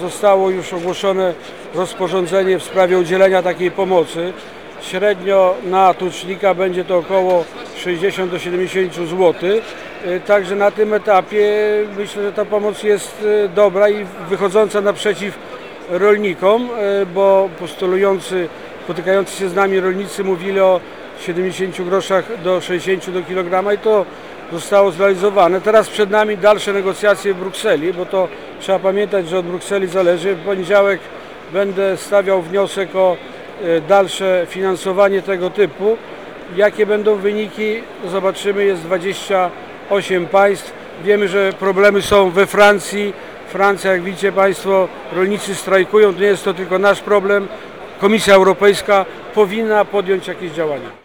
Zostało już ogłoszone rozporządzenie w sprawie udzielenia takiej pomocy. Średnio na tucznika będzie to około 60 do 70 zł. Także na tym etapie myślę, że ta pomoc jest y, dobra i wychodząca naprzeciw rolnikom, y, bo postulujący, spotykający się z nami rolnicy mówili o 70 groszach do 60 do kilograma i to zostało zrealizowane. Teraz przed nami dalsze negocjacje w Brukseli, bo to trzeba pamiętać, że od Brukseli zależy. W poniedziałek będę stawiał wniosek o e, dalsze finansowanie tego typu. Jakie będą wyniki, zobaczymy. Jest 28 państw. Wiemy, że problemy są we Francji. Francja, jak widzicie Państwo, rolnicy strajkują. Nie jest to tylko nasz problem. Komisja Europejska powinna podjąć jakieś działania.